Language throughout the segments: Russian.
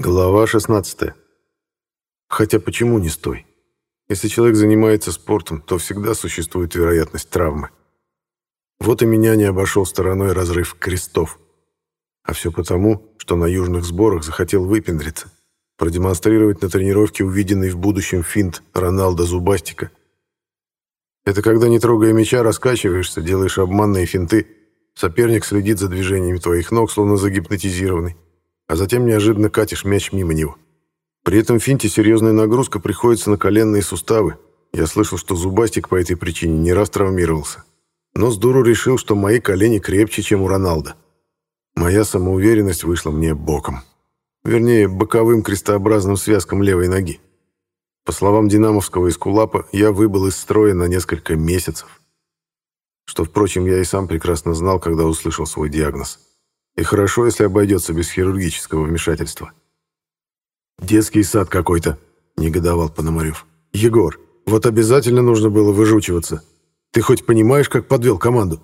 Глава 16. Хотя почему не стой? Если человек занимается спортом, то всегда существует вероятность травмы. Вот и меня не обошел стороной разрыв крестов. А все потому, что на южных сборах захотел выпендриться, продемонстрировать на тренировке увиденный в будущем финт Роналда Зубастика. Это когда, не трогая мяча, раскачиваешься, делаешь обманные финты, соперник следит за движениями твоих ног, словно загипнотизированный а затем неожиданно катишь мяч мимо него. При этом финте серьезная нагрузка приходится на коленные суставы. Я слышал, что Зубастик по этой причине не раз травмировался. Но с дуру решил, что мои колени крепче, чем у Роналда. Моя самоуверенность вышла мне боком. Вернее, боковым крестообразным связком левой ноги. По словам динамовского эскулапа, я выбыл из строя на несколько месяцев. Что, впрочем, я и сам прекрасно знал, когда услышал свой диагноз. И хорошо, если обойдется без хирургического вмешательства. «Детский сад какой-то», — негодовал Пономарев. «Егор, вот обязательно нужно было выжучиваться. Ты хоть понимаешь, как подвел команду?»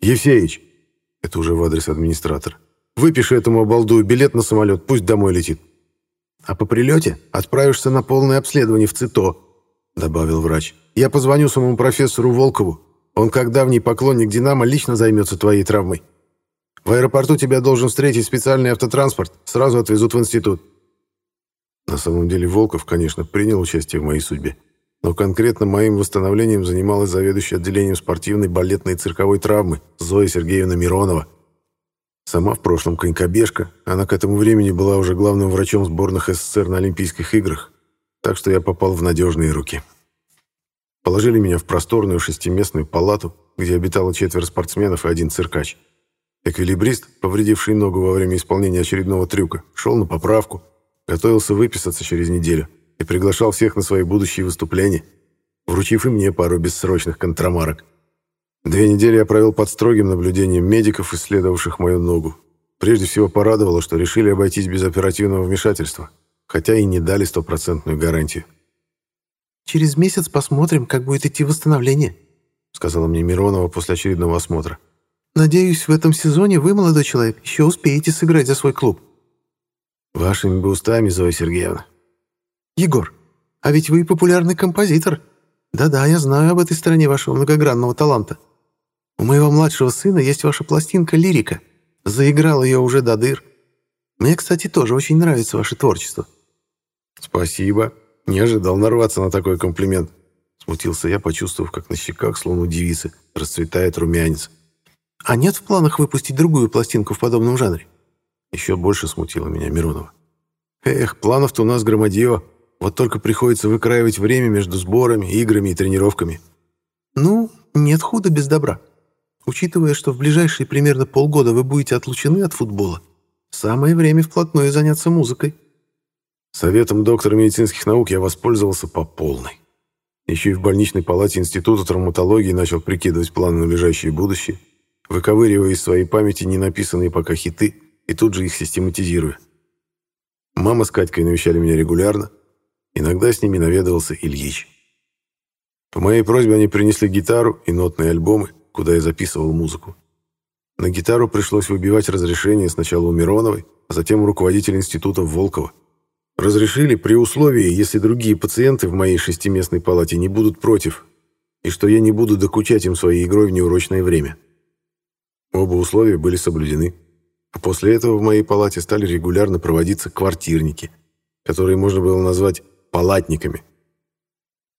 «Евсеич», — это уже в адрес администратора, «выпиши этому обалдую билет на самолет, пусть домой летит». «А по прилете отправишься на полное обследование в ЦИТО», — добавил врач. «Я позвоню своему профессору Волкову. Он, как давний поклонник «Динамо», лично займется твоей травмой». В аэропорту тебя должен встретить специальный автотранспорт. Сразу отвезут в институт». На самом деле Волков, конечно, принял участие в моей судьбе. Но конкретно моим восстановлением занималась заведующая отделением спортивной, балетной и цирковой травмы Зоя Сергеевна Миронова. Сама в прошлом конькобежка, она к этому времени была уже главным врачом сборных СССР на Олимпийских играх, так что я попал в надежные руки. Положили меня в просторную шестиместную палату, где обитало четверо спортсменов и один циркач. Эквилибрист, повредивший ногу во время исполнения очередного трюка, шел на поправку, готовился выписаться через неделю и приглашал всех на свои будущие выступления, вручив и мне пару бессрочных контрамарок. Две недели я провел под строгим наблюдением медиков, исследовавших мою ногу. Прежде всего порадовало, что решили обойтись без оперативного вмешательства, хотя и не дали стопроцентную гарантию. «Через месяц посмотрим, как будет идти восстановление», сказала мне Миронова после очередного осмотра. Надеюсь, в этом сезоне вы, молодой человек, еще успеете сыграть за свой клуб. Вашими бы устами, Зоя Сергеевна. Егор, а ведь вы популярный композитор. Да-да, я знаю об этой стороне вашего многогранного таланта. У моего младшего сына есть ваша пластинка «Лирика». Заиграл ее уже до дыр. Мне, кстати, тоже очень нравится ваше творчество. Спасибо. Не ожидал нарваться на такой комплимент. Смутился я, почувствовав, как на щеках, словно у девицы, расцветает румянец. А нет в планах выпустить другую пластинку в подобном жанре? Еще больше смутило меня Миронова. Эх, планов-то у нас громадье. Вот только приходится выкраивать время между сборами, играми и тренировками. Ну, нет худа без добра. Учитывая, что в ближайшие примерно полгода вы будете отлучены от футбола, самое время вплотную заняться музыкой. Советом доктора медицинских наук я воспользовался по полной. Еще и в больничной палате Института травматологии начал прикидывать планы на ближайшее будущее выковыривая из своей памяти ненаписанные пока хиты и тут же их систематизируя. Мама с Катькой навещали меня регулярно, иногда с ними наведывался Ильич. По моей просьбе они принесли гитару и нотные альбомы, куда я записывал музыку. На гитару пришлось выбивать разрешение сначала у Мироновой, а затем у руководителя института Волкова. Разрешили при условии, если другие пациенты в моей шестиместной палате не будут против, и что я не буду докучать им своей игрой в неурочное время. Оба условия были соблюдены. А после этого в моей палате стали регулярно проводиться квартирники, которые можно было назвать палатниками.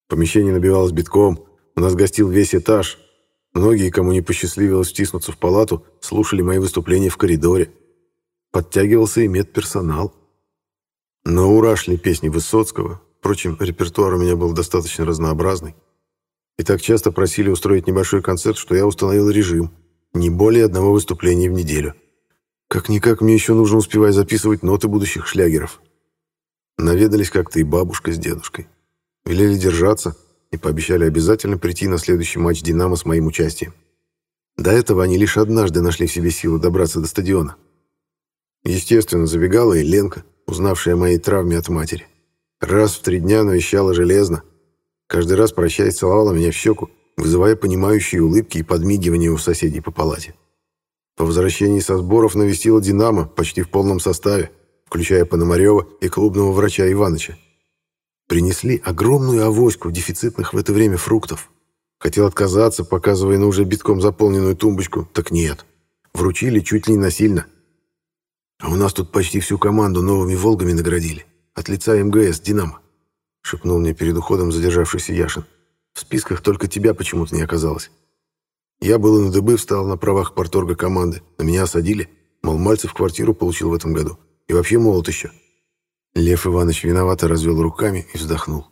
Помещение набивалось битком, у нас гостил весь этаж. Многие, кому не посчастливилось втиснуться в палату, слушали мои выступления в коридоре. Подтягивался и медперсонал. На ура шли песни Высоцкого. Впрочем, репертуар у меня был достаточно разнообразный. И так часто просили устроить небольшой концерт, что я установил режим – не более одного выступления в неделю. Как-никак мне еще нужно успевать записывать ноты будущих шлягеров. Наведались как-то и бабушка с дедушкой. Велели держаться и пообещали обязательно прийти на следующий матч «Динамо» с моим участием. До этого они лишь однажды нашли в себе силы добраться до стадиона. Естественно, забегала и Ленка, узнавшая о моей травме от матери. Раз в три дня навещала железно. Каждый раз, прощаясь, целовала меня в щеку вызывая понимающие улыбки и подмигивания у соседей по палате. По возвращении со сборов навестила «Динамо» почти в полном составе, включая Пономарева и клубного врача Иваныча. Принесли огромную авоську дефицитных в это время фруктов. Хотел отказаться, показывая на уже битком заполненную тумбочку, так нет. Вручили чуть ли не насильно. А у нас тут почти всю команду новыми «Волгами» наградили. От лица МГС «Динамо», — шепнул мне перед уходом задержавшийся Яшин. В списках только тебя почему-то не оказалось. Я был и на дыбы встал на правах порторга команды. На меня осадили. Мол, Мальцев квартиру получил в этом году. И вообще молод еще. Лев Иванович виновато развел руками и вздохнул.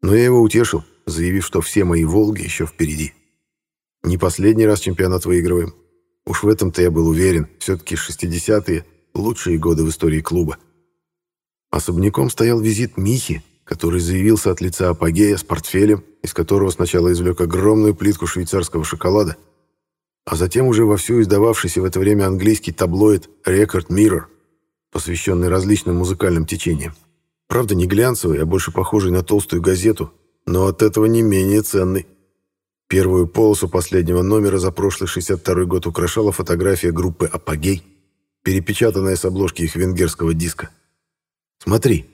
Но я его утешил, заявив, что все мои «Волги» еще впереди. Не последний раз чемпионат выигрываем. Уж в этом-то я был уверен. Все-таки 60-е – лучшие годы в истории клуба. Особняком стоял визит Михи, который заявился от лица апогея с портфелем, из которого сначала извлек огромную плитку швейцарского шоколада, а затем уже вовсю издававшийся в это время английский таблоид «Record Mirror», посвященный различным музыкальным течениям. Правда, не глянцевый, а больше похожий на толстую газету, но от этого не менее ценный. Первую полосу последнего номера за прошлый 62 год украшала фотография группы «Апогей», перепечатанная с обложки их венгерского диска. «Смотри»,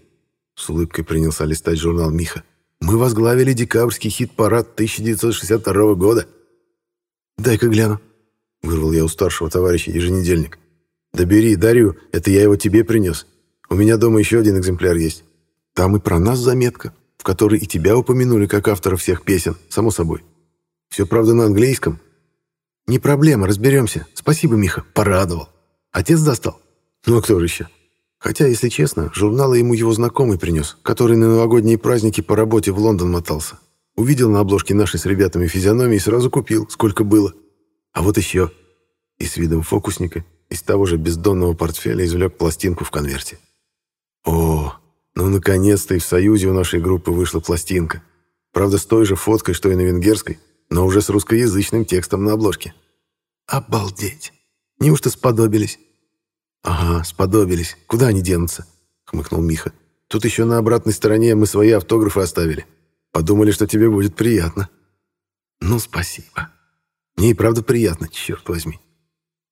с улыбкой принялся листать журнал Миха. «Мы возглавили декабрьский хит-парад 1962 года». «Дай-ка гляну», — вырвал я у старшего товарища еженедельник. «Да бери, дарю, это я его тебе принес. У меня дома еще один экземпляр есть. Там и про нас заметка, в которой и тебя упомянули как автора всех песен, само собой. Все, правда, на английском». «Не проблема, разберемся. Спасибо, Миха, порадовал. Отец достал?» «Ну, а кто же еще?» Хотя, если честно, журналы ему его знакомый принес, который на новогодние праздники по работе в Лондон мотался. Увидел на обложке нашей с ребятами физиономии и сразу купил, сколько было. А вот еще. И с видом фокусника из того же бездонного портфеля извлек пластинку в конверте. О, ну наконец-то и в союзе у нашей группы вышла пластинка. Правда, с той же фоткой, что и на венгерской, но уже с русскоязычным текстом на обложке. Обалдеть! Неужто сподобились? «Ага, сподобились. Куда они денутся?» — хмыкнул Миха. «Тут еще на обратной стороне мы свои автографы оставили. Подумали, что тебе будет приятно». «Ну, спасибо. Мне и правда приятно, черт возьми».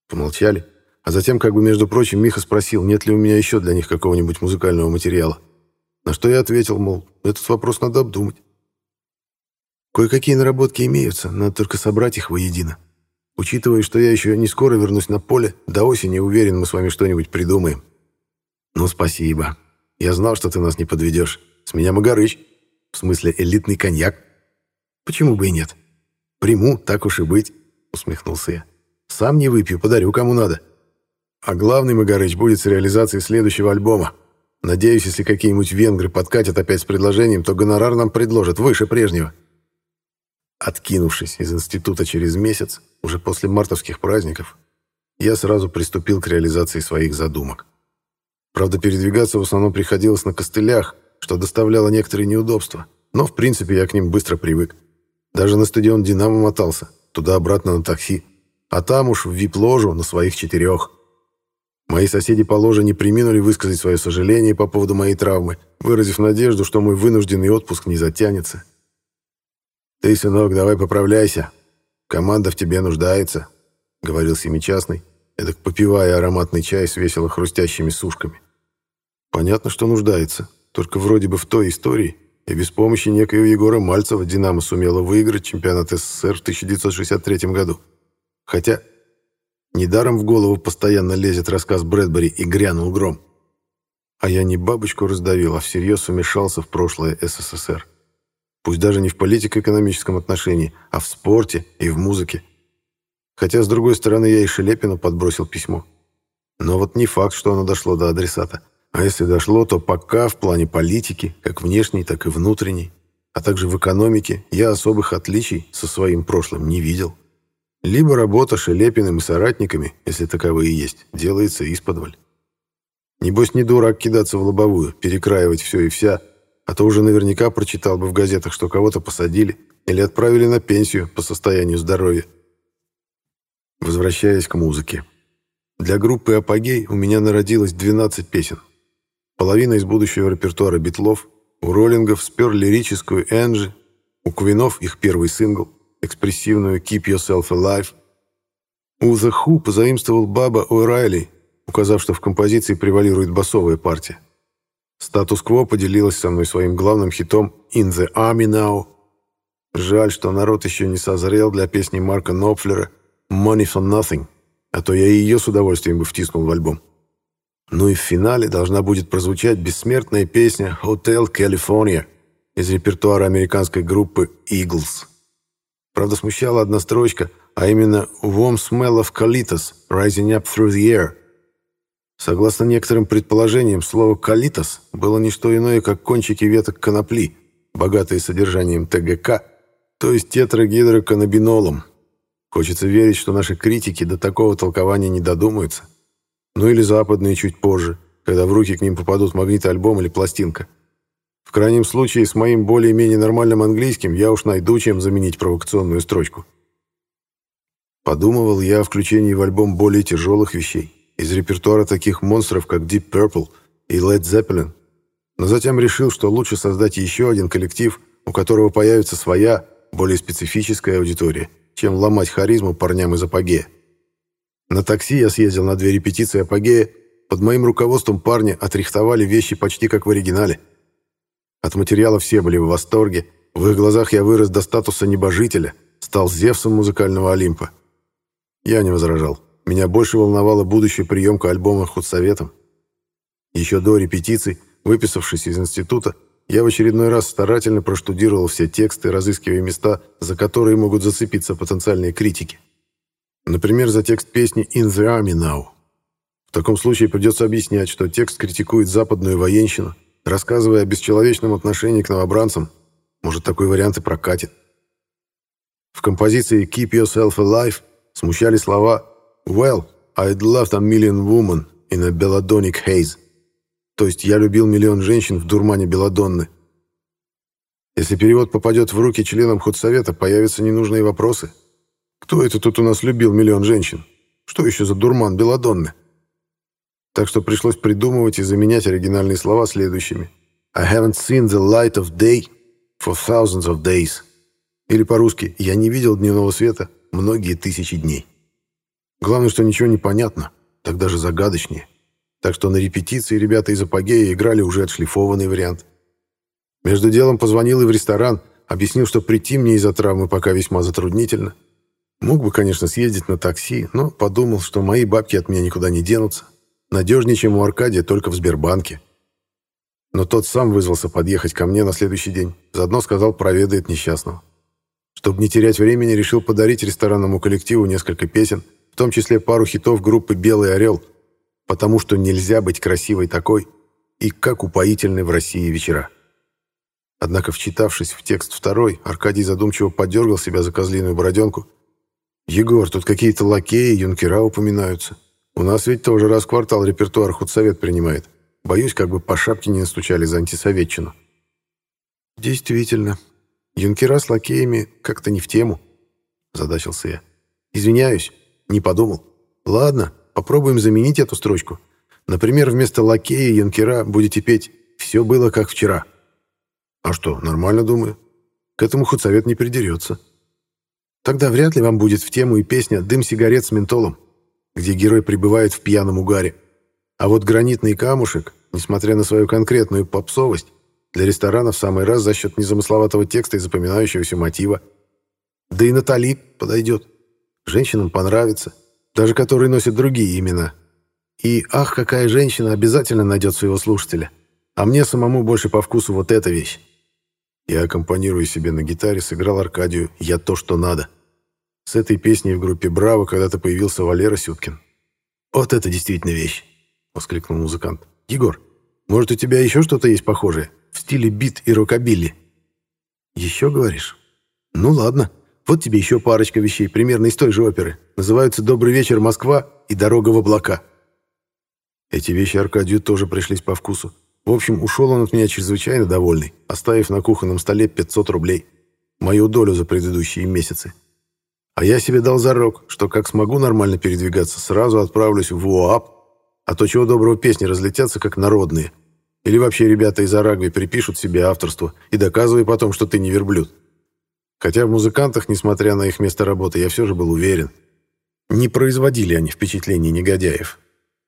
Помолчали, а затем, как бы между прочим, Миха спросил, нет ли у меня еще для них какого-нибудь музыкального материала. На что я ответил, мол, этот вопрос надо обдумать. Кое-какие наработки имеются, надо только собрать их воедино. Учитывая, что я еще не скоро вернусь на поле, до осени уверен, мы с вами что-нибудь придумаем. Ну, спасибо. Я знал, что ты нас не подведешь. С меня Магарыч. В смысле, элитный коньяк. Почему бы и нет? Приму, так уж и быть, усмехнулся я. Сам не выпью, подарю кому надо. А главный Магарыч будет с реализацией следующего альбома. Надеюсь, если какие-нибудь венгры подкатят опять с предложением, то гонорар нам предложат выше прежнего. Откинувшись из института через месяц, уже после мартовских праздников, я сразу приступил к реализации своих задумок. Правда, передвигаться в основном приходилось на костылях, что доставляло некоторые неудобства, но, в принципе, я к ним быстро привык. Даже на стадион «Динамо» мотался, туда-обратно на такси, а там уж в вип-ложу на своих четырех. Мои соседи по ложе не приминули высказать свое сожаление по поводу моей травмы, выразив надежду, что мой вынужденный отпуск не затянется. «Ты, сынок, давай поправляйся, Команда в тебе нуждается», — говорил семичастный, эдак попивая ароматный чай с весело хрустящими сушками. «Понятно, что нуждается, только вроде бы в той истории, и без помощи некоего Егора Мальцева «Динамо» сумела выиграть чемпионат СССР в 1963 году. Хотя недаром в голову постоянно лезет рассказ Брэдбери «И грянул гром». А я не бабочку раздавил, а всерьез умешался в прошлое СССР. Пусть даже не в политико-экономическом отношении, а в спорте и в музыке. Хотя, с другой стороны, я и Шелепину подбросил письмо. Но вот не факт, что оно дошло до адресата. А если дошло, то пока в плане политики, как внешней, так и внутренней, а также в экономике, я особых отличий со своим прошлым не видел. Либо работа Шелепиным и соратниками, если таковые есть, делается исподволь. Небось, не дурак кидаться в лобовую, перекраивать все и вся, а то уже наверняка прочитал бы в газетах, что кого-то посадили или отправили на пенсию по состоянию здоровья. Возвращаясь к музыке. Для группы «Апогей» у меня народилось 12 песен. Половина из будущего репертуара битлов, у роллингов спер лирическую «Энджи», у Квинов их первый сингл, экспрессивную «Keep Yourself Alive», у The Who позаимствовал Баба О'Райли, указав, что в композиции превалирует басовая партия. Статус-кво поделилась со мной своим главным хитом «In the Army Now». Жаль, что народ еще не созрел для песни Марка Нопфлера «Money for Nothing», а то я и ее с удовольствием бы втиснул в альбом. Ну и в финале должна будет прозвучать бессмертная песня «Hotel California» из репертуара американской группы Eagles. Правда, смущала одна строчка, а именно «Warm smell of colitas rising up through the air». Согласно некоторым предположениям, слово «калитос» было не что иное, как кончики веток конопли, богатые содержанием ТГК, то есть тетрагидроканабинолом. Хочется верить, что наши критики до такого толкования не додумаются. Ну или западные чуть позже, когда в руки к ним попадут магнит-альбом или пластинка. В крайнем случае, с моим более-менее нормальным английским я уж найду, чем заменить провокационную строчку. Подумывал я о включении в альбом более тяжелых вещей, из репертуара таких монстров, как Deep Purple и Led Zeppelin, но затем решил, что лучше создать еще один коллектив, у которого появится своя, более специфическая аудитория, чем ломать харизму парням из апогея. На такси я съездил на две репетиции апогея. Под моим руководством парни отрихтовали вещи почти как в оригинале. От материала все были в восторге. В их глазах я вырос до статуса небожителя, стал Зевсом музыкального Олимпа. Я не возражал. Меня больше волновала будущая приемка альбома худсоветом. Еще до репетиций, выписавшись из института, я в очередной раз старательно проштудировал все тексты, разыскивая места, за которые могут зацепиться потенциальные критики. Например, за текст песни «In the Army Now». В таком случае придется объяснять, что текст критикует западную военщину, рассказывая о бесчеловечном отношении к новобранцам. Может, такой вариант и прокатит. В композиции «Keep Yourself Alive» смущали слова «Well, I'd loved a million women in a belladonic haze». То есть «Я любил миллион женщин в дурмане белладонны». Если перевод попадет в руки членам худсовета, появятся ненужные вопросы – кто это тут у нас любил миллион женщин? Что еще за дурман Беладонны? Так что пришлось придумывать и заменять оригинальные слова следующими. I haven't seen the light of day for thousands of days. Или по-русски «Я не видел дневного света многие тысячи дней». Главное, что ничего не понятно, так даже загадочнее. Так что на репетиции ребята из Апогея играли уже отшлифованный вариант. Между делом позвонил и в ресторан, объяснил, что прийти мне из-за травмы пока весьма затруднительно, Мог бы, конечно, съездить на такси, но подумал, что мои бабки от меня никуда не денутся. Надежнее, чем у Аркадия, только в Сбербанке. Но тот сам вызвался подъехать ко мне на следующий день. Заодно сказал, проведает несчастного. Чтобы не терять времени, решил подарить ресторанному коллективу несколько песен, в том числе пару хитов группы «Белый орел», потому что нельзя быть красивой такой и как упоительны в России вечера. Однако, вчитавшись в текст второй, Аркадий задумчиво подергал себя за козлиную бороденку «Егор, тут какие-то лакеи, юнкера упоминаются. У нас ведь тоже раз в квартал репертуар худсовет принимает. Боюсь, как бы по шапке не настучали за антисоветчину». «Действительно, юнкера с лакеями как-то не в тему», — задачился я. «Извиняюсь, не подумал. Ладно, попробуем заменить эту строчку. Например, вместо лакея юнкера будете петь «Все было как вчера». А что, нормально, думаю. К этому худсовет не придерется. Тогда вряд ли вам будет в тему и песня «Дым сигарет с ментолом», где герой пребывает в пьяном угаре. А вот «Гранитный камушек», несмотря на свою конкретную попсовость, для ресторана в самый раз за счет незамысловатого текста и запоминающегося мотива. Да и Натали подойдет. Женщинам понравится, даже которые носят другие имена. И «Ах, какая женщина» обязательно найдет своего слушателя. А мне самому больше по вкусу вот эта вещь. Я, аккомпанируя себе на гитаре, сыграл Аркадию «Я то, что надо». С этой песней в группе «Браво» когда-то появился Валера Сюткин. «Вот это действительно вещь!» — воскликнул музыкант. «Егор, может, у тебя еще что-то есть похожее? В стиле бит и рокобилли?» «Еще, говоришь? Ну ладно. Вот тебе еще парочка вещей, примерно из той же оперы. Называются «Добрый вечер, Москва» и «Дорога в облака». Эти вещи Аркадию тоже пришлись по вкусу. В общем, ушел он от меня чрезвычайно довольный, оставив на кухонном столе 500 рублей. Мою долю за предыдущие месяцы. А я себе дал зарок, что как смогу нормально передвигаться, сразу отправлюсь в УААП, а то чего доброго песни разлетятся, как народные. Или вообще ребята из Арагви припишут себе авторство и доказывай потом, что ты не верблюд. Хотя в музыкантах, несмотря на их место работы, я все же был уверен. Не производили они впечатления негодяев.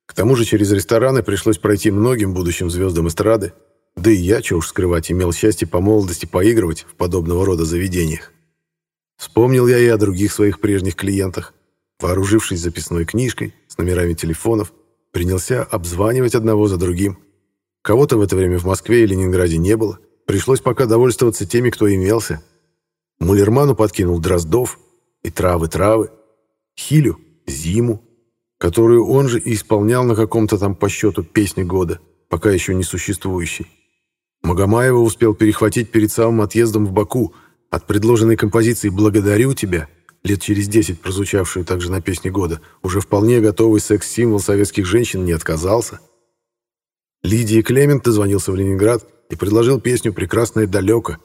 К тому же через рестораны пришлось пройти многим будущим звездам эстрады, да и я, чего уж скрывать, имел счастье по молодости поигрывать в подобного рода заведениях. Вспомнил я и о других своих прежних клиентах. Вооружившись записной книжкой с номерами телефонов, принялся обзванивать одного за другим. Кого-то в это время в Москве и Ленинграде не было. Пришлось пока довольствоваться теми, кто имелся. Мулерману подкинул Дроздов и травы-травы, Хилю — Зиму, которую он же и исполнял на каком-то там по счету песни года, пока еще не существующей. Магомаева успел перехватить перед самым отъездом в Баку от предложенной композиции «Благодарю тебя», лет через десять прозвучавшую также на песне года, уже вполне готовый секс-символ советских женщин не отказался. Лидии Клемент дозвонился в Ленинград и предложил песню «Прекрасное далеко»,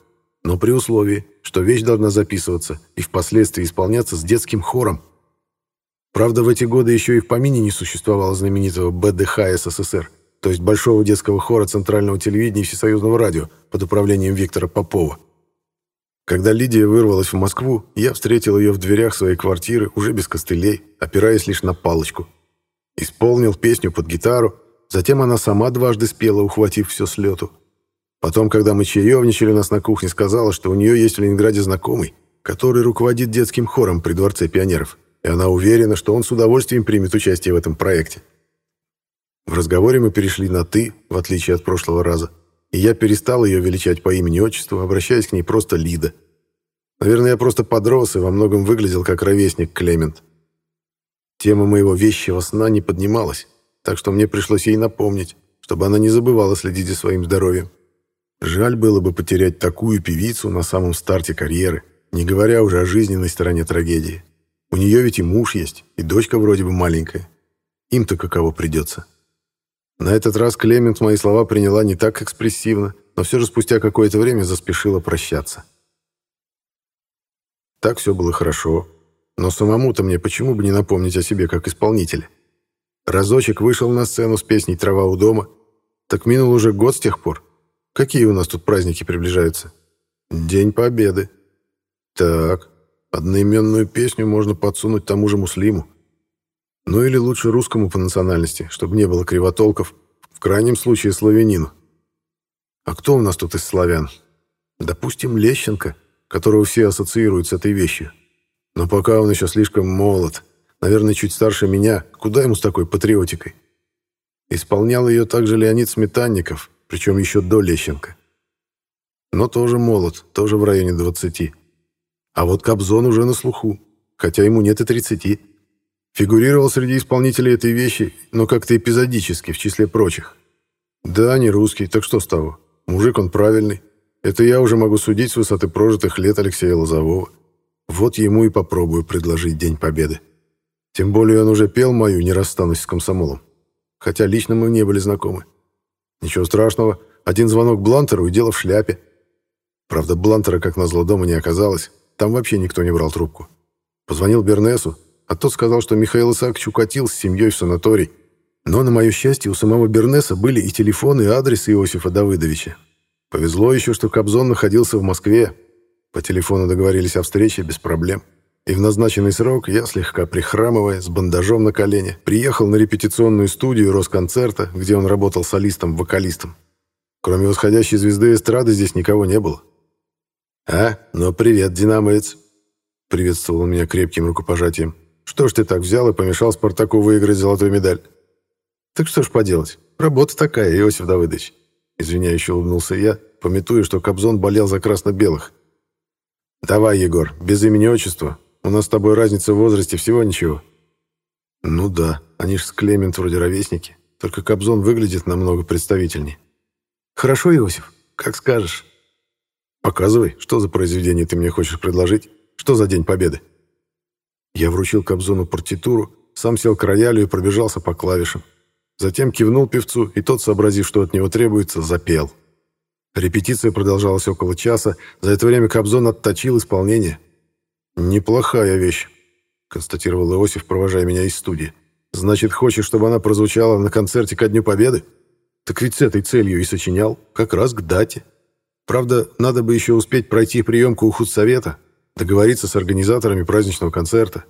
но при условии, что вещь должна записываться и впоследствии исполняться с детским хором. Правда, в эти годы еще и в помине не существовало знаменитого БДХ СССР, то есть Большого детского хора Центрального телевидения и Всесоюзного радио под управлением Виктора Попова. Когда Лидия вырвалась в Москву, я встретил ее в дверях своей квартиры, уже без костылей, опираясь лишь на палочку. Исполнил песню под гитару, затем она сама дважды спела, ухватив все с лету. Потом, когда мы чаевничали нас на кухне, сказала, что у нее есть в Ленинграде знакомый, который руководит детским хором при Дворце пионеров, и она уверена, что он с удовольствием примет участие в этом проекте. В разговоре мы перешли на «ты», в отличие от прошлого раза, и я перестал ее величать по имени-отчеству, обращаясь к ней просто Лида. Наверное, я просто подрос и во многом выглядел как ровесник Клемент. Тема моего вещего сна не поднималась, так что мне пришлось ей напомнить, чтобы она не забывала следить за своим здоровьем. Жаль было бы потерять такую певицу на самом старте карьеры, не говоря уже о жизненной стороне трагедии. У нее ведь и муж есть, и дочка вроде бы маленькая. Им-то каково придется. На этот раз Клемент мои слова приняла не так экспрессивно, но все же спустя какое-то время заспешила прощаться. Так все было хорошо, но самому-то мне почему бы не напомнить о себе как исполнителе? Разочек вышел на сцену с песней «Трава у дома». Так минул уже год с тех пор. Какие у нас тут праздники приближаются? День Победы. Так, одноименную песню можно подсунуть тому же Муслиму. Ну или лучше русскому по национальности, чтобы не было кривотолков, в крайнем случае славянину. А кто у нас тут из славян? Допустим, Лещенко, которого все ассоциируют с этой вещью. Но пока он еще слишком молод, наверное, чуть старше меня, куда ему с такой патриотикой? Исполнял ее также Леонид Сметанников, причем еще до Лещенко. Но тоже молод, тоже в районе 20. А вот Кобзон уже на слуху, хотя ему нет и 30. Фигурировал среди исполнителей этой вещи, но как-то эпизодически, в числе прочих. Да, не русский, так что с того? Мужик он правильный. Это я уже могу судить с высоты прожитых лет Алексея Лозового. Вот ему и попробую предложить День Победы. Тем более он уже пел мою «Не расстанусь с комсомолом». Хотя лично мы не были знакомы. Ничего страшного, один звонок Блантеру и дело в шляпе. Правда, Блантера, как назло, дома не оказалось. Там вообще никто не брал трубку. Позвонил Бернесу, а тот сказал, что Михаил Исаакович укатил с семьей в санаторий. Но, на мое счастье, у самого Бернеса были и телефон, и адрес Иосифа Давыдовича. Повезло еще, что Кобзон находился в Москве. По телефону договорились о встрече без проблем. И в назначенный срок я, слегка прихрамывая, с бандажом на колене, приехал на репетиционную студию Росконцерта, где он работал солистом-вокалистом. Кроме восходящей звезды эстрады здесь никого не было. «А, ну привет, динамовец!» — приветствовал он меня крепким рукопожатием. Что ж ты так взял и помешал Спартаку выиграть золотую медаль? Так что ж поделать, работа такая, Иосиф Давыдович. Извиняюще улыбнулся я, пометуя, что Кобзон болел за красно-белых. Давай, Егор, без имени-отчества. У нас с тобой разница в возрасте всего ничего. Ну да, они ж с Клемент вроде ровесники, только Кобзон выглядит намного представительнее. Хорошо, Иосиф, как скажешь. Показывай, что за произведение ты мне хочешь предложить? Что за День Победы? Я вручил Кобзону партитуру, сам сел к роялю и пробежался по клавишам. Затем кивнул певцу, и тот, сообразив, что от него требуется, запел. Репетиция продолжалась около часа, за это время Кобзон отточил исполнение. «Неплохая вещь», — констатировал Иосиф, провожая меня из студии. «Значит, хочешь, чтобы она прозвучала на концерте ко Дню Победы? Так ведь с этой целью и сочинял, как раз к дате. Правда, надо бы еще успеть пройти приемку у худсовета, договориться с организаторами праздничного концерта.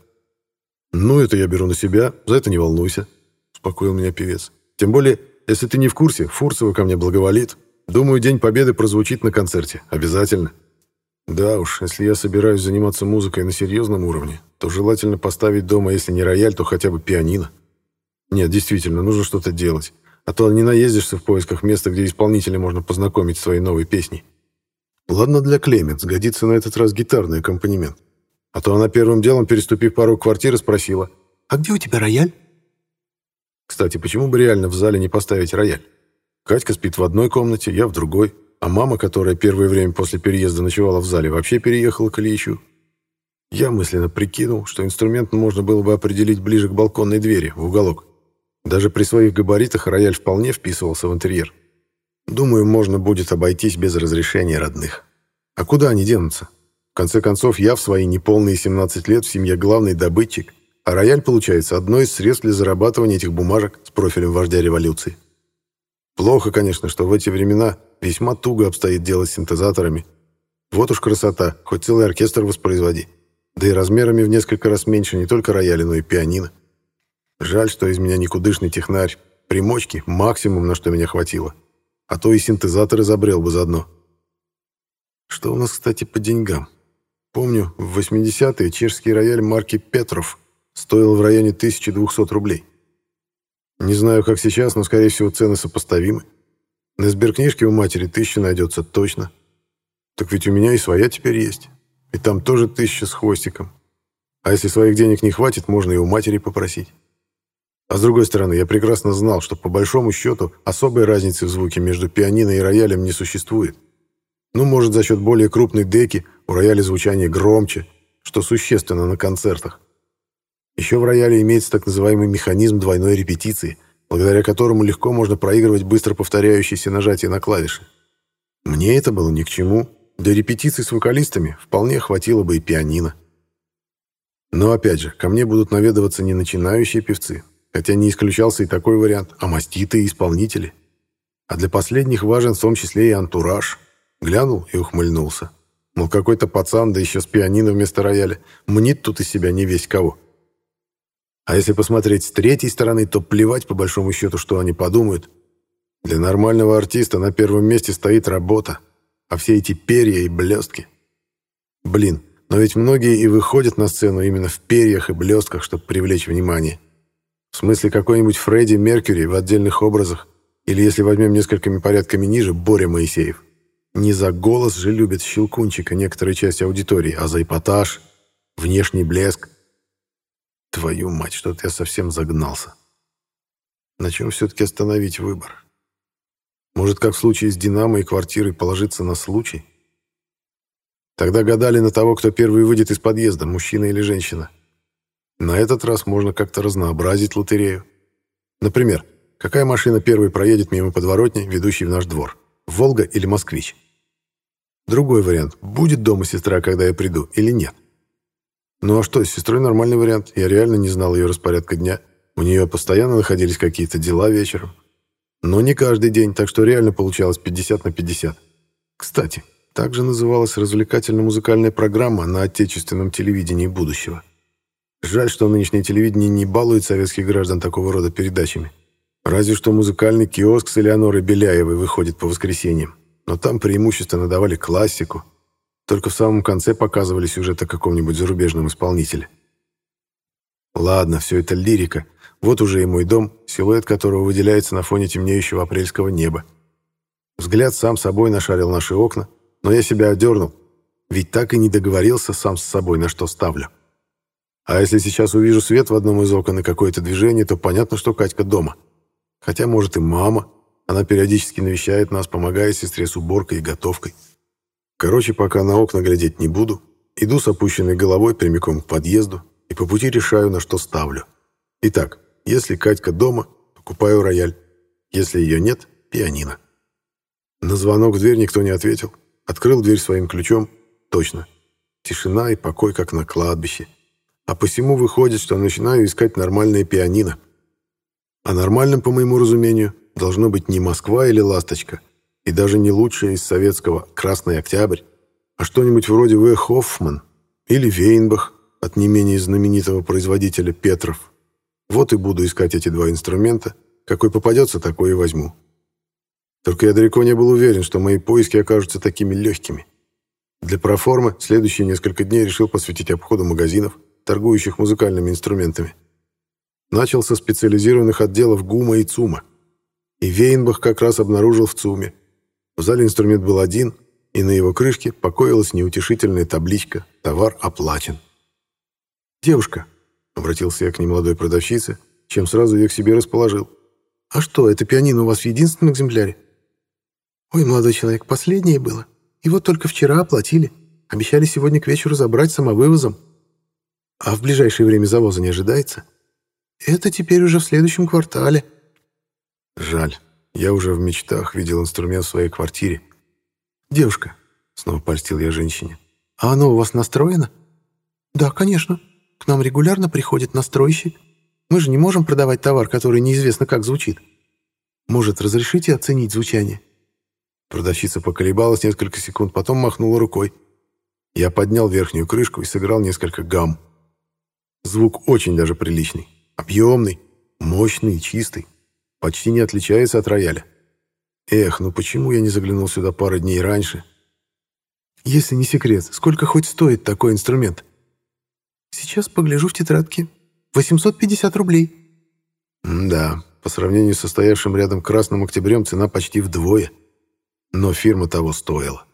Ну, это я беру на себя, за это не волнуйся. успокоил меня певец. «Тем более, если ты не в курсе, Фурцева ко мне благоволит. Думаю, День Победы прозвучит на концерте. Обязательно». Да уж, если я собираюсь заниматься музыкой на серьезном уровне, то желательно поставить дома, если не рояль, то хотя бы пианино. Нет, действительно, нужно что-то делать. А то не наездишься в поисках места, где исполнителя можно познакомить своей новой песней. Ладно для Клемент, сгодится на этот раз гитарный аккомпанемент. А то она первым делом, переступив порог квартиры, спросила, «А где у тебя рояль?» Кстати, почему бы реально в зале не поставить рояль? Катька спит в одной комнате, я в другой, а мама, которая первое время после переезда ночевала в зале, вообще переехала к Ильичу. Я мысленно прикинул, что инструмент можно было бы определить ближе к балконной двери, в уголок. Даже при своих габаритах рояль вполне вписывался в интерьер. Думаю, можно будет обойтись без разрешения родных. А куда они денутся? В конце концов, я в свои неполные 17 лет в семье главный добытчик, а рояль, получается, одно из средств для зарабатывания этих бумажек с профилем вождя революции. Плохо, конечно, что в эти времена весьма туго обстоит дело с синтезаторами. Вот уж красота, хоть целый оркестр воспроизводи. Да и размерами в несколько раз меньше не только рояля, но и пианино. Жаль, что из меня никудышный технарь. Примочки — максимум, на что меня хватило. А то и синтезатор изобрел бы заодно. Что у нас, кстати, по деньгам? Помню, в 80-е чешский рояль марки «Петров» стоил в районе 1200 рублей. Не знаю, как сейчас, но, скорее всего, цены сопоставимы. На сберкнижке у матери тысяча найдется точно. Так ведь у меня и своя теперь есть. И там тоже тысяча с хвостиком. А если своих денег не хватит, можно и у матери попросить. А с другой стороны, я прекрасно знал, что по большому счету особой разницы в звуке между пианино и роялем не существует. Ну, может, за счет более крупной деки у рояля звучание громче, что существенно на концертах. Еще в рояле имеется так называемый механизм двойной репетиции, благодаря которому легко можно проигрывать быстро повторяющиеся нажатия на клавиши. Мне это было ни к чему. Для репетиций с вокалистами вполне хватило бы и пианино. Но опять же, ко мне будут наведываться не начинающие певцы, хотя не исключался и такой вариант, а маститые исполнители. А для последних важен в том числе и антураж. Глянул и ухмыльнулся. Мол, какой-то пацан, да еще с пианино вместо рояля, мнит тут из себя не весь кого. А если посмотреть с третьей стороны, то плевать по большому счету, что они подумают. Для нормального артиста на первом месте стоит работа, а все эти перья и блестки. Блин, но ведь многие и выходят на сцену именно в перьях и блестках, чтобы привлечь внимание. В смысле какой-нибудь Фредди Меркьюри в отдельных образах, или если возьмем несколькими порядками ниже, Боря Моисеев. Не за голос же любят щелкунчика некоторая часть аудитории, а за эпатаж, внешний блеск, Твою мать, что-то я совсем загнался. На чем все-таки остановить выбор? Может, как в случае с «Динамо» и квартирой, положиться на случай? Тогда гадали на того, кто первый выйдет из подъезда, мужчина или женщина. На этот раз можно как-то разнообразить лотерею. Например, какая машина первой проедет мимо подворотни, ведущей в наш двор? «Волга» или «Москвич»? Другой вариант. Будет дома сестра, когда я приду, или нет? Ну а что, с сестрой нормальный вариант. Я реально не знал ее распорядка дня. У нее постоянно находились какие-то дела вечером. Но не каждый день, так что реально получалось 50 на 50. Кстати, также называлась развлекательно-музыкальная программа на отечественном телевидении будущего. Жаль, что нынешнее телевидение не балует советских граждан такого рода передачами. Разве что музыкальный киоск с Элеонорой Беляевой выходит по воскресеньям. Но там преимущественно давали классику, только в самом конце показывали сюжет о каком-нибудь зарубежном исполнителе. Ладно, все это лирика. Вот уже и мой дом, силуэт которого выделяется на фоне темнеющего апрельского неба. Взгляд сам собой нашарил наши окна, но я себя одернул, ведь так и не договорился сам с собой, на что ставлю. А если сейчас увижу свет в одном из окон и какое-то движение, то понятно, что Катька дома. Хотя, может, и мама. Она периодически навещает нас, помогая сестре с уборкой и готовкой. Короче, пока на окна глядеть не буду, иду с опущенной головой прямиком к подъезду и по пути решаю, на что ставлю. Итак, если Катька дома, покупаю рояль. Если ее нет, пианино. На звонок в дверь никто не ответил. Открыл дверь своим ключом. Точно. Тишина и покой, как на кладбище. А посему выходит, что начинаю искать нормальное пианино. А нормальным, по моему разумению, должно быть не Москва или Ласточка, и даже не лучшее из советского «Красный Октябрь», а что-нибудь вроде В. Хоффман или Вейнбах от не менее знаменитого производителя Петров. Вот и буду искать эти два инструмента. Какой попадется, такой и возьму. Только я далеко не был уверен, что мои поиски окажутся такими легкими. Для проформы следующие несколько дней решил посвятить обходу магазинов, торгующих музыкальными инструментами. Начал со специализированных отделов ГУМа и ЦУМа. И Вейнбах как раз обнаружил в ЦУМе. В зале инструмент был один, и на его крышке покоилась неутешительная табличка «Товар оплачен». «Девушка», — обратился я к немолодой продавщице, чем сразу ее к себе расположил. «А что, это пианино у вас в единственном экземпляре?» «Ой, молодой человек, последнее было. Его только вчера оплатили. Обещали сегодня к вечеру забрать самовывозом. А в ближайшее время завоза не ожидается?» «Это теперь уже в следующем квартале». «Жаль. Я уже в мечтах видел инструмент в своей квартире». «Девушка», — снова польстил я женщине, — «а оно у вас настроено?» «Да, конечно. К нам регулярно приходит настройщик. Мы же не можем продавать товар, который неизвестно как звучит. Может, разрешите оценить звучание?» Продавщица поколебалась несколько секунд, потом махнула рукой. Я поднял верхнюю крышку и сыграл несколько гамм. Звук очень даже приличный. Объемный, мощный и чистый. Почти не отличается от рояля. Эх, ну почему я не заглянул сюда пару дней раньше? Если не секрет, сколько хоть стоит такой инструмент? Сейчас погляжу в тетрадке. 850 рублей. М да, по сравнению с состоявшим рядом Красным Октябрем цена почти вдвое. Но фирма того стоила.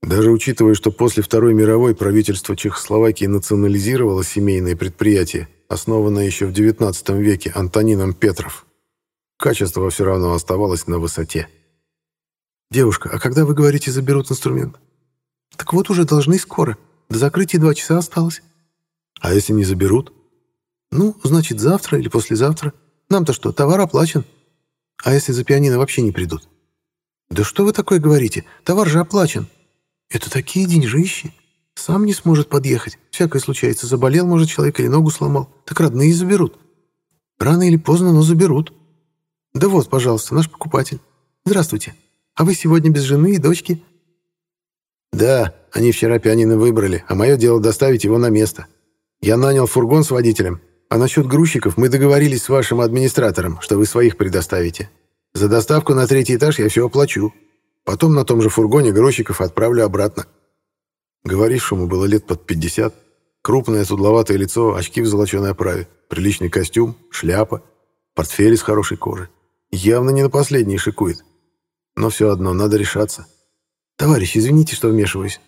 Даже учитывая, что после Второй мировой правительство Чехословакии национализировало семейное предприятие, основанное еще в XIX веке Антонином Петров, качество все равно оставалось на высоте. «Девушка, а когда, вы говорите, заберут инструмент?» «Так вот уже должны скоро. До закрытия два часа осталось». «А если не заберут?» «Ну, значит, завтра или послезавтра. Нам-то что, товар оплачен. А если за пианино вообще не придут?» «Да что вы такое говорите? Товар же оплачен. Это такие деньжищи. Сам не сможет подъехать. Всякое случается. Заболел, может, человек или ногу сломал. Так родные заберут. Рано или поздно, но заберут. Да вот, пожалуйста, наш покупатель. Здравствуйте. А вы сегодня без жены и дочки?» «Да, они вчера пианино выбрали, а мое дело доставить его на место. Я нанял фургон с водителем, а насчет грузчиков мы договорились с вашим администратором, что вы своих предоставите. За доставку на третий этаж я все оплачу. Потом на том же фургоне грузчиков отправлю обратно. Говорившему было лет под 50. Крупное судловатое лицо, очки в золоченой оправе, приличный костюм, шляпа, портфель из хорошей кожи. Явно не на последний шикует. Но все одно, надо решаться. Товарищ, извините, что вмешиваюсь.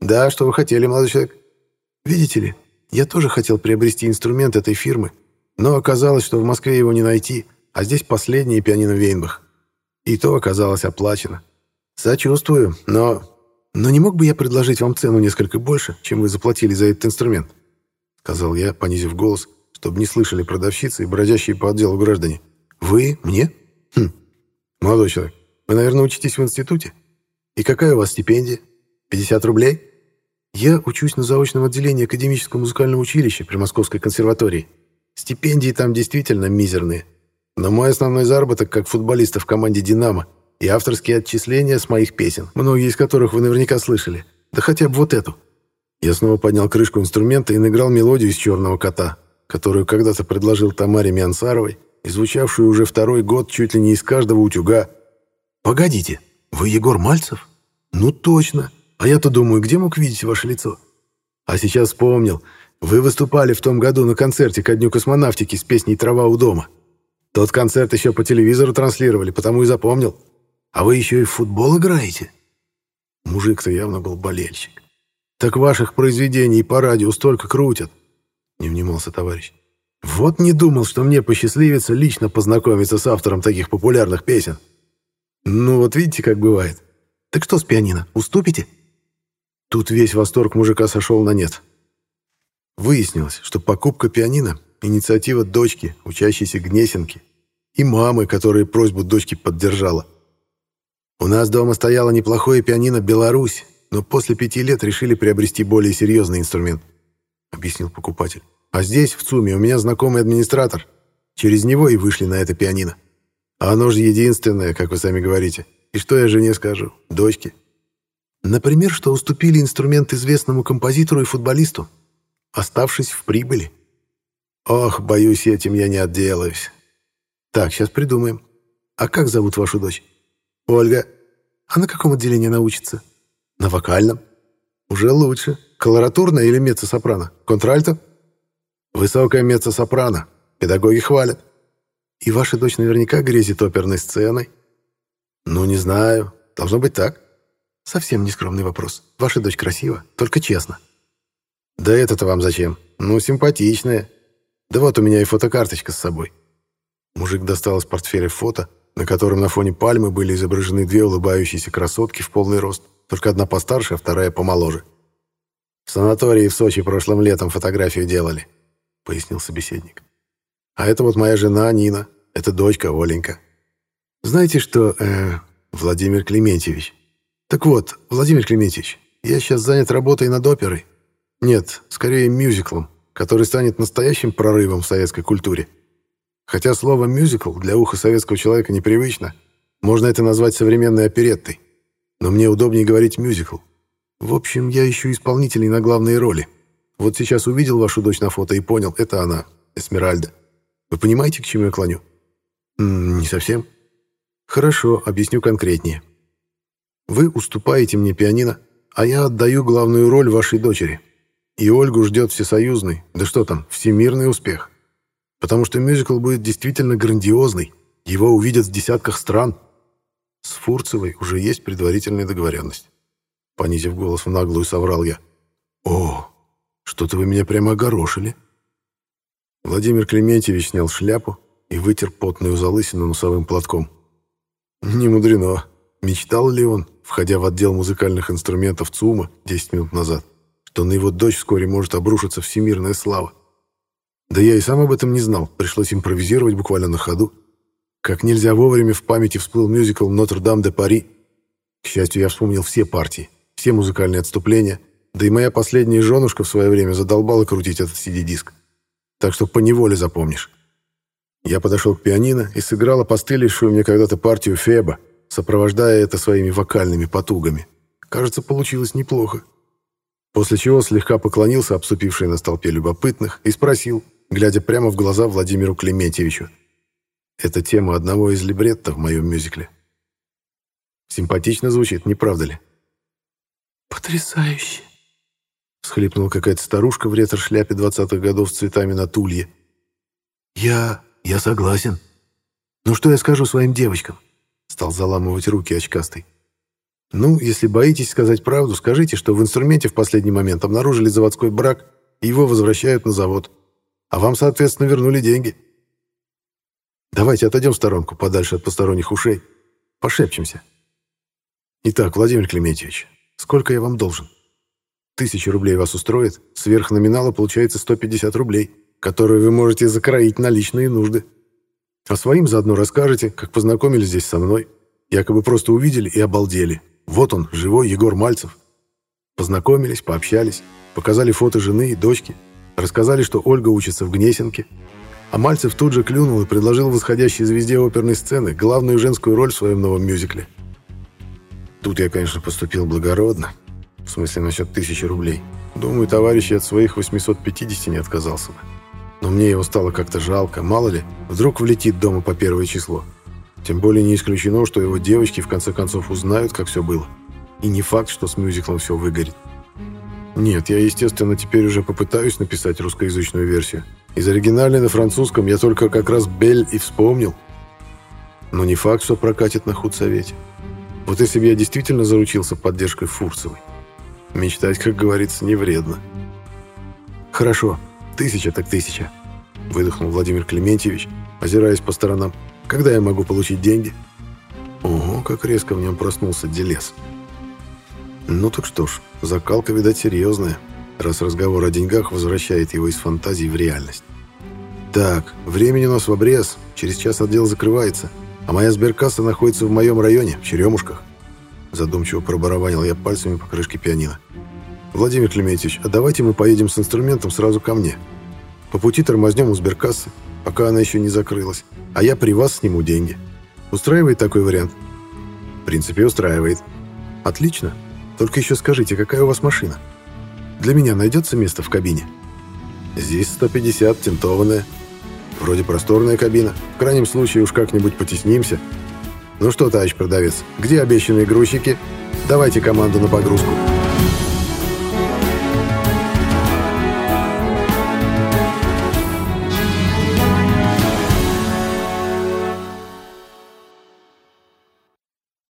Да, что вы хотели, молодой человек? Видите ли, я тоже хотел приобрести инструмент этой фирмы, но оказалось, что в Москве его не найти — а здесь последнее пианино Вейнбах. И то оказалось оплачено. Сочувствую, но... Но не мог бы я предложить вам цену несколько больше, чем вы заплатили за этот инструмент? Сказал я, понизив голос, чтобы не слышали продавщицы и бродящие по отделу граждане. Вы? Мне? Хм. Молодой человек, вы, наверное, учитесь в институте? И какая у вас стипендия? 50 рублей? Я учусь на заочном отделении Академического музыкального училища при Московской консерватории. Стипендии там действительно мизерные. Но мой основной заработок как футболиста в команде «Динамо» и авторские отчисления с моих песен, многие из которых вы наверняка слышали. Да хотя бы вот эту. Я снова поднял крышку инструмента и наиграл мелодию из «Черного кота», которую когда-то предложил Тамаре Миансаровой и звучавшую уже второй год чуть ли не из каждого утюга. «Погодите, вы Егор Мальцев?» «Ну точно. А я-то думаю, где мог видеть ваше лицо?» «А сейчас вспомнил. Вы выступали в том году на концерте ко Дню космонавтики с песней «Трава у дома». Тот концерт еще по телевизору транслировали, потому и запомнил. А вы еще и в футбол играете?» Мужик-то явно был болельщик. «Так ваших произведений по радио столько крутят!» Не внимался товарищ. «Вот не думал, что мне посчастливится лично познакомиться с автором таких популярных песен. Ну вот видите, как бывает. Так что с пианино, уступите?» Тут весь восторг мужика сошел на нет. Выяснилось, что покупка пианино — инициатива дочки, учащейся Гнесинки, и мамы, которая просьбу дочки поддержала. У нас дома стояло неплохое пианино «Беларусь», но после пяти лет решили приобрести более серьезный инструмент, объяснил покупатель. А здесь, в ЦУМе, у меня знакомый администратор. Через него и вышли на это пианино. А оно же единственное, как вы сами говорите. И что я жене скажу? Дочке. Например, что уступили инструмент известному композитору и футболисту, оставшись в прибыли. Ох, боюсь, этим я не отделаюсь. Так, сейчас придумаем. А как зовут вашу дочь? Ольга. А на каком отделении научится? На вокальном. Уже лучше. Колоратурно или меццо-сопрано? Контральто? Высокая меццо-сопрано. Педагоги хвалят. И ваша дочь наверняка грезит оперной сценой? Ну, не знаю. Должно быть так. Совсем нескромный вопрос. Ваша дочь красива, только честно. Да это-то вам зачем? Ну, симпатичная. Да вот у меня и фотокарточка с собой. Мужик достал из портфеля фото, на котором на фоне пальмы были изображены две улыбающиеся красотки в полный рост, только одна постарше, а вторая помоложе. В санатории в Сочи прошлым летом фотографию делали, пояснил собеседник. А это вот моя жена Нина, это дочка Оленька. Знаете что, э, Владимир Клементьевич? Так вот, Владимир Клементьевич, я сейчас занят работой над оперой. Нет, скорее мюзиклом, который станет настоящим прорывом в советской культуре. Хотя слово «мюзикл» для уха советского человека непривычно, можно это назвать современной опереттой. Но мне удобнее говорить «мюзикл». В общем, я ищу исполнителей на главные роли. Вот сейчас увидел вашу дочь на фото и понял, это она, Эсмеральда. Вы понимаете, к чему я клоню? М -м, не совсем. Хорошо, объясню конкретнее. Вы уступаете мне пианино, а я отдаю главную роль вашей дочери. И Ольгу ждет всесоюзный, да что там, всемирный успех. Потому что мюзикл будет действительно грандиозный, его увидят в десятках стран. С Фурцевой уже есть предварительная договоренность. Понизив голос в наглую, соврал я. «О, что-то вы меня прямо огорошили». Владимир Клементьевич снял шляпу и вытер потную залысину носовым платком. Не мудрено. Мечтал ли он, входя в отдел музыкальных инструментов ЦУМа 10 минут назад, что на его дочь вскоре может обрушиться всемирная слава? Да я и сам об этом не знал, пришлось импровизировать буквально на ходу. Как нельзя вовремя в памяти всплыл мюзикл «Нотр-Дам де Пари». К счастью, я вспомнил все партии, все музыкальные отступления, да и моя последняя женушка в свое время задолбала крутить этот CD-диск. Так что поневоле запомнишь. Я подошел к пианино и сыграл опостылейшую мне когда-то партию Феба, сопровождая это своими вокальными потугами. Кажется, получилось неплохо. После чего слегка поклонился обступивший на столпе любопытных и спросил, глядя прямо в глаза Владимиру Клементьевичу. Это тема одного из либретто в моем мюзикле. Симпатично звучит, не правда ли? «Потрясающе!» — всхлипнула какая-то старушка в ретро-шляпе двадцатых годов с цветами на тулье. «Я... я согласен. Ну что я скажу своим девочкам?» Стал заламывать руки очкастый. «Ну, если боитесь сказать правду, скажите, что в инструменте в последний момент обнаружили заводской брак, и его возвращают на завод. А вам, соответственно, вернули деньги. Давайте отойдем в сторонку, подальше от посторонних ушей. Пошепчемся. Итак, Владимир Клементьевич, сколько я вам должен?» Тысяча рублей вас устроит, сверх номинала получается 150 рублей, которые вы можете закроить на личные нужды. А своим заодно расскажете, как познакомились здесь со мной. Якобы просто увидели и обалдели. Вот он, живой Егор Мальцев. Познакомились, пообщались, показали фото жены и дочки, рассказали, что Ольга учится в Гнесинке. А Мальцев тут же клюнул и предложил восходящей звезде оперной сцены главную женскую роль в своем новом мюзикле. Тут я, конечно, поступил благородно, в смысле, насчет тысячи рублей. Думаю, товарищ от своих 850 не отказался бы. Но мне его стало как-то жалко. Мало ли, вдруг влетит дома по первое число. Тем более не исключено, что его девочки в конце концов узнают, как все было. И не факт, что с мюзиклом все выгорит. Нет, я, естественно, теперь уже попытаюсь написать русскоязычную версию. Из оригинальной на французском я только как раз Бель и вспомнил. Но не факт, что прокатит на худсовете. Вот если бы я действительно заручился поддержкой Фурцевой. Мечтать, как говорится, не вредно. «Хорошо, тысяча так тысяча», — выдохнул Владимир Клементьевич, озираясь по сторонам. «Когда я могу получить деньги?» Ого, как резко в нем проснулся Делес. Ну так что ж, закалка, видать, серьезная, раз разговор о деньгах возвращает его из фантазии в реальность. Так, времени у нас в обрез, через час отдел закрывается, а моя сберкасса находится в моем районе, в Черемушках. Задумчиво пробарабанил я пальцами по крышке пианино. «Владимир Клементьевич, а давайте мы поедем с инструментом сразу ко мне. По пути тормознем у сберкассы, пока она еще не закрылась, а я при вас сниму деньги. Устраивает такой вариант?» «В принципе, устраивает». «Отлично. Только еще скажите, какая у вас машина? Для меня найдется место в кабине?» Здесь 150, тентованная. Вроде просторная кабина. В крайнем случае уж как-нибудь потеснимся. Ну что, товарищ продавец, где обещанные грузчики? Давайте команду на погрузку.